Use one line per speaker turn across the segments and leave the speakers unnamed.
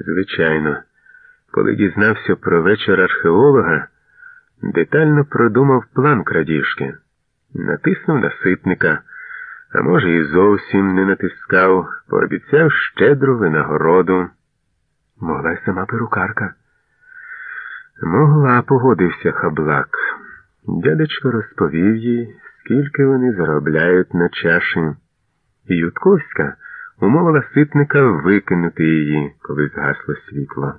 Звичайно, коли дізнався про вечір археолога, детально продумав план крадіжки, натиснув на ситника, а може, і зовсім не натискав, пообіцяв щедру винагороду. Могла й сама перукарка. Могла, погодився хаблак. Дядечко розповів їй, скільки вони заробляють на чаші. Ютковська умовила ситника викинути її, коли згасло світло.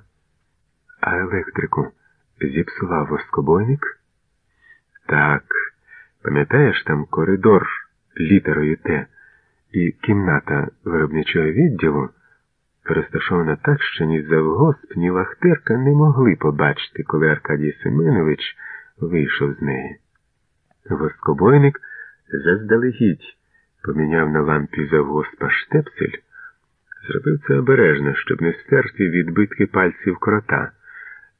А електрику зіпсував воскобойник? Так, пам'ятаєш там коридор літерою Т і кімната виробничого відділу, розташована так, що ні завгосп, ні вахтерка не могли побачити, коли Аркадій Семенович вийшов з неї. Воскобойник заздалегідь поміняв на лампі завгоспа штепсель, зробив це обережно, щоб не стерти відбитки пальців крота.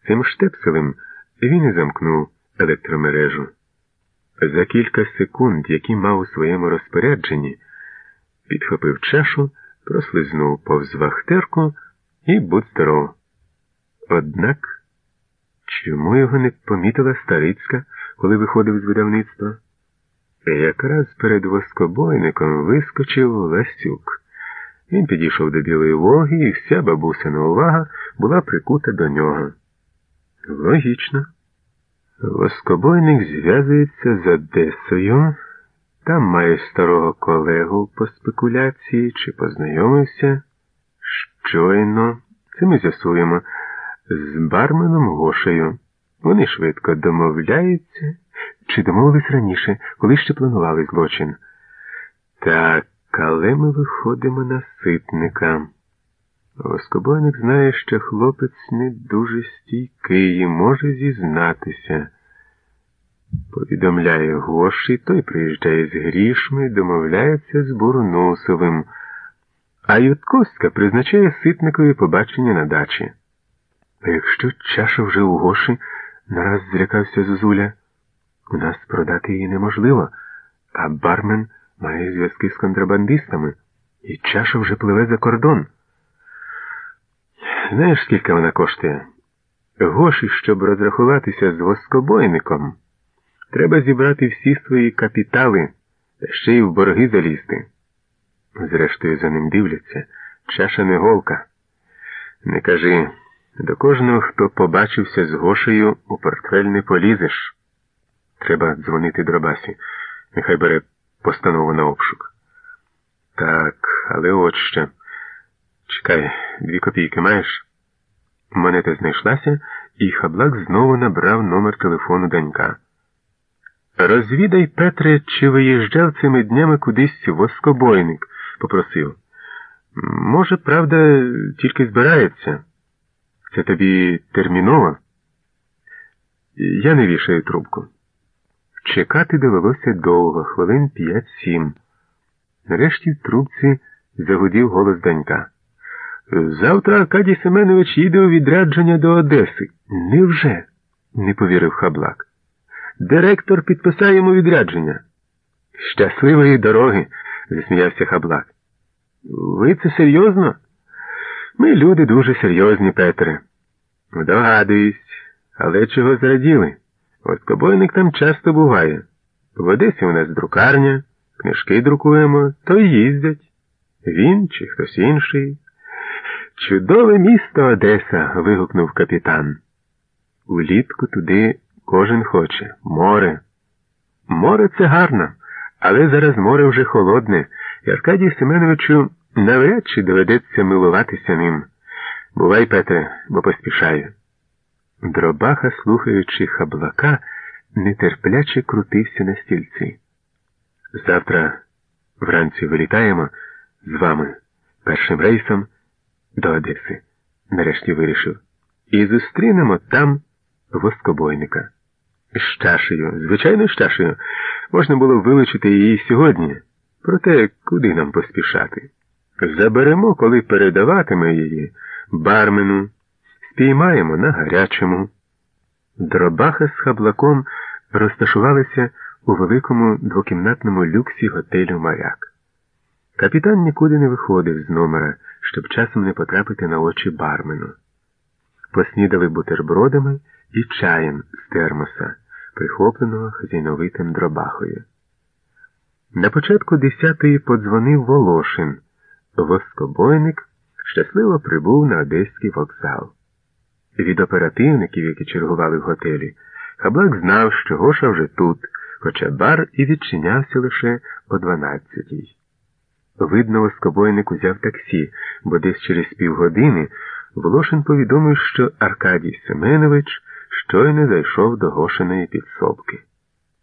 Цим штепселем він і замкнув електромережу. За кілька секунд, які мав у своєму розпорядженні, підхопив чашу, прослизнув повз вахтерку і будь здоров. Однак, чому його не помітила Старицька, коли виходив з видавництва? Якраз перед воскобойником вискочив Ласюк. Він підійшов до білої Волги, і вся бабусина увага була прикута до нього. Логічно. Воскобойник зв'язується з Одесою, там має старого колегу по спекуляції чи познайомився. Щойно, це ми з'ясуємо, з барменом Гошею. Вони швидко домовляються. Чи домовились раніше, коли ще планували злочин? Так, але ми виходимо на ситника. Воскобойник знає, що хлопець не дуже стійкий і може зізнатися. Повідомляє Гоші, той приїжджає з грішми, домовляється з Бурнусовим, а Ютковська призначає ситникові побачення на дачі. А якщо чаша вже у Гоші, нараз злякався Зозуля. У нас продати її неможливо, а бармен має зв'язки з контрабандистами, і чаша вже пливе за кордон. Знаєш, скільки вона коштує? Гоші, щоб розрахуватися з воскобойником, треба зібрати всі свої капітали та ще й в борги залізти. Зрештою, за ним дивляться, чаша не голка. Не кажи, до кожного, хто побачився з Гошею, у портфель не полізеш. Треба дзвонити Дробасі. Нехай бере постанову на обшук. Так, але от що. Чекай, дві копійки маєш? Монета знайшлася, і хаблак знову набрав номер телефону донька. Розвідай, Петре, чи виїжджав цими днями кудись воскобойник, попросив. Може, правда, тільки збирається. Це тобі терміново? Я не вішаю трубку. Чекати довелося довго, хвилин п'ять-сім. Нарешті в трубці загудів голос донька. Завтра Аркадій Семенович їде у відрядження до Одеси. Невже? не повірив хаблак. Директор підписає йому відрядження. Щасливої дороги, засміявся хаблак. Ви це серйозно? Ми люди дуже серйозні, Петре. Догадуюсь, але чого зраділи? Воскобойник там часто буває. В Одесі у нас друкарня, книжки друкуємо, то й їздять. Він чи хтось інший. Чудове місто Одеса. вигукнув капітан. Улітку туди кожен хоче. Море. Море це гарно, але зараз море вже холодне, і Аркадію Семеновичу навряд чи доведеться милуватися ним. Бувай, Петре, бо поспішаю. Дробаха, слухаючи хаблака, нетерпляче крутився на стільці. Завтра вранці вилітаємо з вами першим рейсом до Одеси, нарешті вирішив, і зустрінемо там воскобойника. З чашею, звичайно, з чашею, можна було вилучити її сьогодні, проте куди нам поспішати? Заберемо, коли передаватиме її бармену. Піймаємо на гарячому. Дробаха з хаблаком розташувалися у великому двокімнатному люксі готелю моряк. Капітан нікуди не виходив з номера, щоб часом не потрапити на очі бармену. Поснідали бутербродами і чаєм з термоса, прихопленого хазяйновитим дробахою. На початку десятої подзвонив Волошин. Воскобойник щасливо прибув на Одеський вокзал. Від оперативників, які чергували в готелі, Хаблак знав, що Гоша вже тут, хоча бар і відчинявся лише о дванадцятій. Видно, воскобойник узяв таксі, бо десь через півгодини Волошин повідомив, що Аркадій Семенович щойно зайшов до Гошиної підсобки.